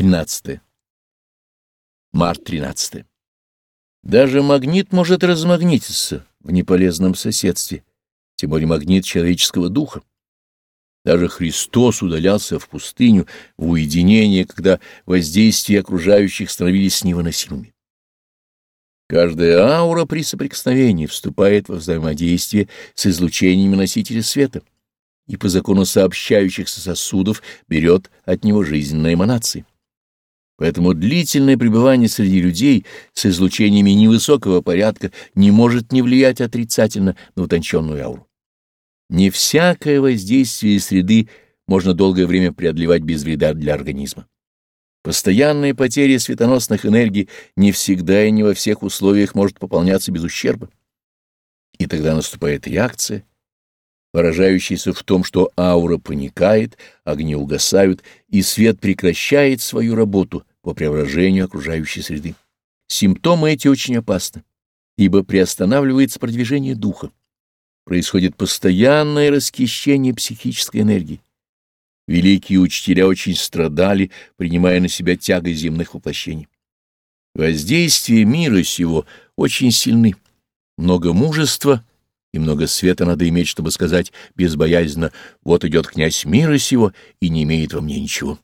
13. Март 13. Даже магнит может размагнититься в неполезном соседстве, тем более магнит человеческого духа. Даже Христос удалялся в пустыню, в уединение, когда воздействия окружающих становились невыносимыми. Каждая аура при соприкосновении вступает во взаимодействие с излучениями носителя света и по закону сообщающихся сосудов берет от него жизненные эманации. Поэтому длительное пребывание среди людей с излучениями невысокого порядка не может не влиять отрицательно на утонченную ауру. Не всякое воздействие среды можно долгое время преодолевать без вреда для организма. Постоянная потеря светоносных энергий не всегда и не во всех условиях может пополняться без ущерба. И тогда наступает реакция, выражающаяся в том, что аура паникает, огни угасают, и свет прекращает свою работу по преображению окружающей среды. Симптомы эти очень опасны, ибо приостанавливается продвижение духа происходит постоянное расхищение психической энергии. Великие учителя очень страдали, принимая на себя тягость земных воплощений. Воздействие мира сего очень сильны. Много мужества и много света надо иметь, чтобы сказать безбоязненно «вот идет князь мира сего и не имеет во мне ничего».